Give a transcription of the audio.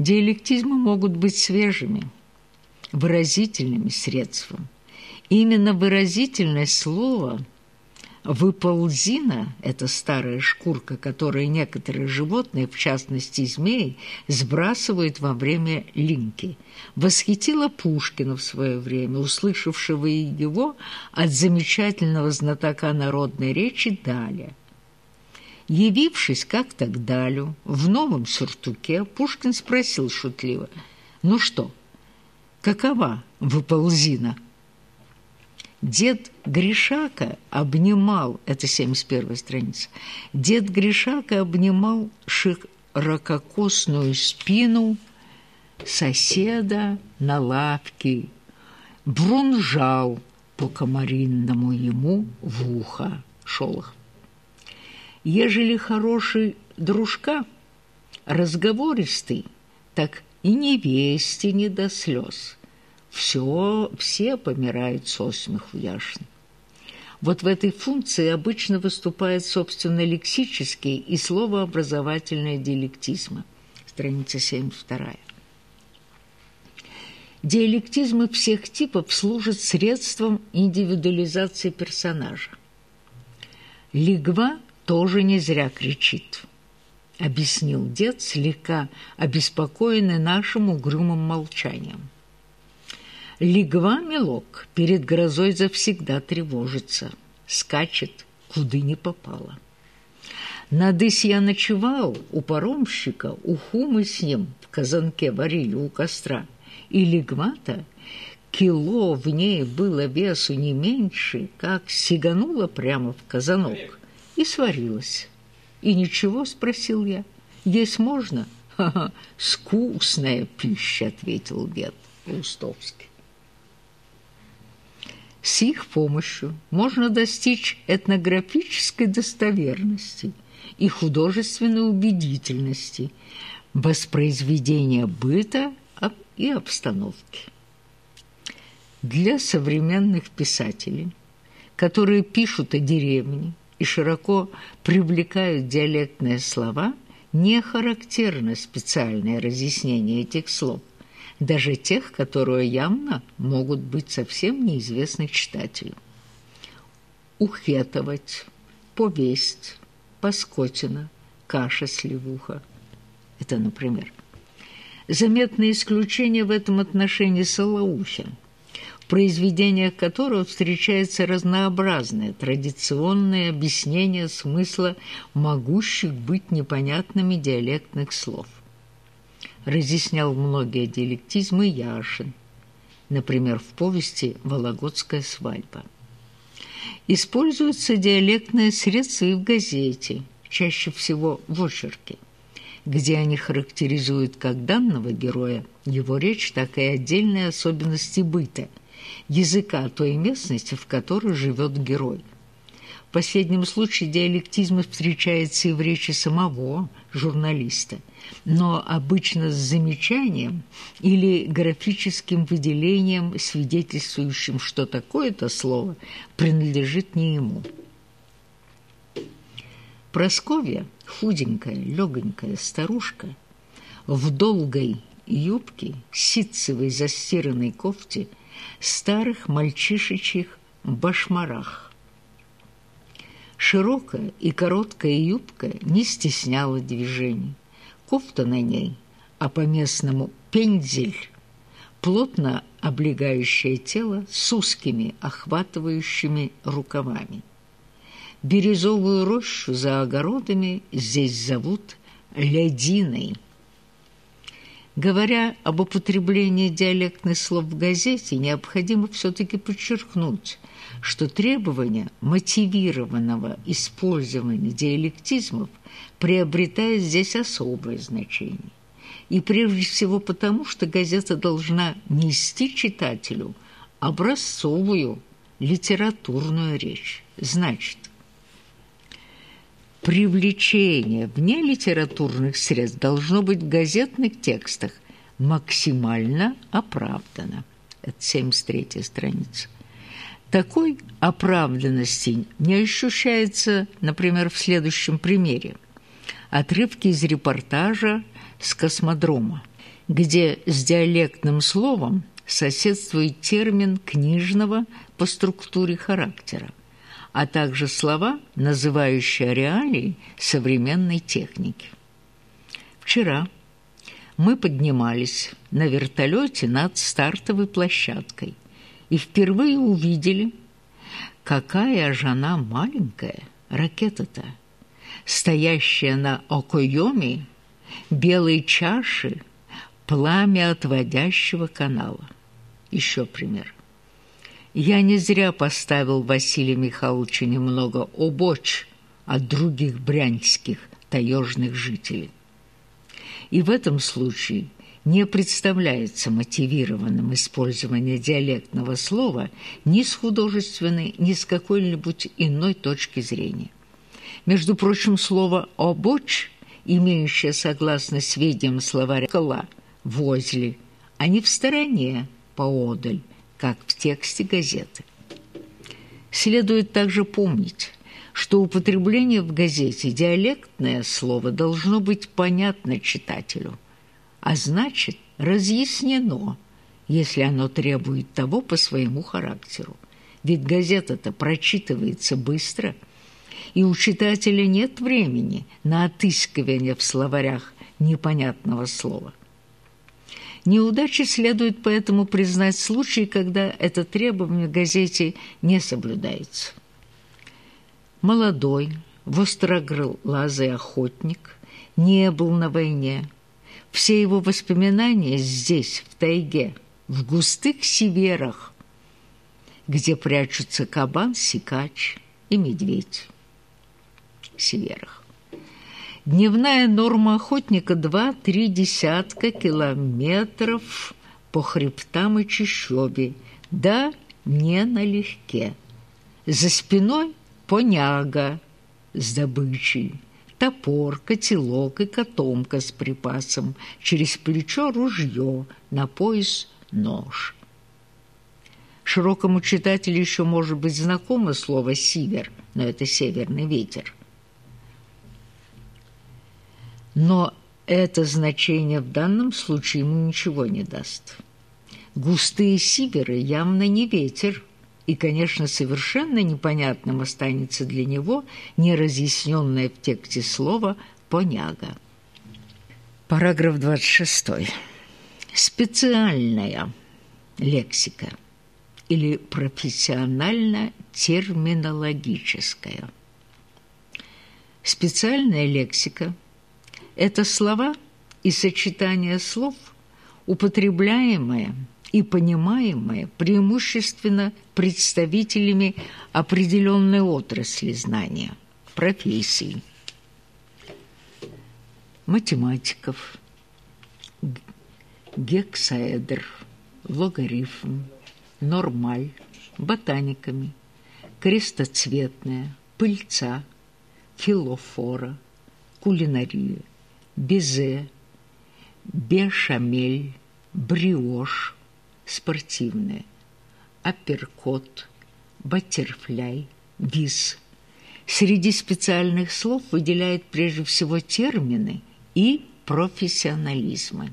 Диалектизмы могут быть свежими, выразительными средством. Именно выразительность слова – Выползина – это старая шкурка, которую некоторые животные, в частности змеи, сбрасывают во время линьки. Восхитила Пушкина в свое время, услышавшего его от замечательного знатока народной речи Даля. Явившись как-то к Далю в новом сюртуке, Пушкин спросил шутливо, «Ну что, какова выползина?» Дед Гришака обнимал, это 71 страница, дед Гришака обнимал ширококосную спину соседа на лапке, брунжал по комаринному ему в ухо шолох. Ежели хороший дружка, разговористый, так и невесте не до слез – все, все помирают со смеху яшно. Вот в этой функции обычно выступает, собственно, лексический и словообразовательные диалектизмы. Страница 72. Диалектизмы всех типов служат средством индивидуализации персонажа. Лигва тоже не зря кричит, объяснил дед, слегка обеспокоенный нашим угрюмым молчанием. Легва мелок, перед грозой завсегда тревожится, скачет, куды не попало. Надысь я ночевал у паромщика, уху мы с ним в казанке варили у костра, и легва-то кило в ней было весу не меньше, как сиганула прямо в казанок и сварилась. «И ничего?» – спросил я. «Есть можно?» «Ха-ха, скучная пища», – ответил дед Паустовский. С их помощью можно достичь этнографической достоверности и художественной убедительности воспроизведения быта и обстановки. Для современных писателей, которые пишут о деревне и широко привлекают диалектные слова, не характерно специальное разъяснение этих слов даже тех, которые явно могут быть совсем неизвестны читателю. Ухетовать, повесть, паскотина, каша сливуха. Это, например. Заметное исключение в этом отношении Солоухин, произведениях которого встречается разнообразное традиционное объяснение смысла могущих быть непонятными диалектных слов разъяснял многие диалектизмы Яшин, например, в повести «Вологодская свадьба». Используются диалектные средства и в газете, чаще всего в очерке, где они характеризуют как данного героя, его речь, так и отдельные особенности быта, языка той местности, в которой живет герой. В последнем случае диалектизм встречается и в речи самого журналиста, но обычно с замечанием или графическим выделением, свидетельствующим, что такое-то слово принадлежит не ему. Просковья, худенькая, легонькая старушка, в долгой юбке, ситцевой застиранной кофте, старых мальчишечьих башмарах, Широкая и короткая юбка не стесняла движений. Кофта на ней, а по-местному пензель, плотно облегающее тело с узкими охватывающими рукавами. Березовую рощу за огородами здесь зовут «лядиной». Говоря об употреблении диалектных слов в газете, необходимо все-таки подчеркнуть – что требование мотивированного использования диалектизмов приобретает здесь особое значение. И прежде всего потому, что газета должна нести читателю образцовую литературную речь. Значит, привлечение вне литературных средств должно быть в газетных текстах максимально оправдано. Это 73 страница. Такой оправданности не ощущается, например, в следующем примере. Отрывки из репортажа с космодрома, где с диалектным словом соседствует термин книжного по структуре характера, а также слова, называющие реалии современной техники. Вчера мы поднимались на вертолете над стартовой площадкой и впервые увидели, какая же она маленькая, ракета-то, стоящая на Окойоме, белой чаши, пламя отводящего канала. Еще пример. Я не зря поставил Василия Михайловича немного обоч от других брянских таежных жителей. И в этом случае не представляется мотивированным использование диалектного слова ни с художественной, ни с какой-нибудь иной точки зрения. Между прочим, слово «обоч», имеющее, согласно сведениям словаря «кола», «возле», а не в стороне, поодаль, как в тексте газеты. Следует также помнить, что употребление в газете диалектное слово должно быть понятно читателю, а значит разъяснено, если оно требует того по своему характеру. Ведь газета-то прочитывается быстро, и у читателя нет времени на отыскивание в словарях непонятного слова. Неудачи следует поэтому признать случаи, когда это требование газете не соблюдается. Молодой, востроглазый охотник не был на войне. Все его воспоминания здесь, в тайге, в густых северах, где прячутся кабан, сикач и медведь. Северах. Дневная норма охотника – два-три десятка километров по хребтам и чащобе, да не налегке. За спиной поняга с добычей, топор, котелок и котомка с припасом, через плечо ружье, на пояс нож. Широкому читателю еще может быть знакомо слово «сивер», но это северный ветер. Но это значение в данном случае ему ничего не даст. Густые сиверы явно не ветер, и, конечно, совершенно непонятным останется для него неразъясненное в тексте слово «поняга». Параграф 26. Специальная лексика или профессионально-терминологическая. Специальная лексика – это слова и сочетания слов, употребляемые и понимаемые преимущественно представителями определенной отрасли знания, профессий, математиков, гексаэдр, логарифм, нормаль, ботаниками, крестоцветная, пыльца, филофора, кулинария, безе, бешамель, бриош, спортивное, апперкот, баттерфляй, виз. Среди специальных слов выделяют прежде всего термины и профессионализмы.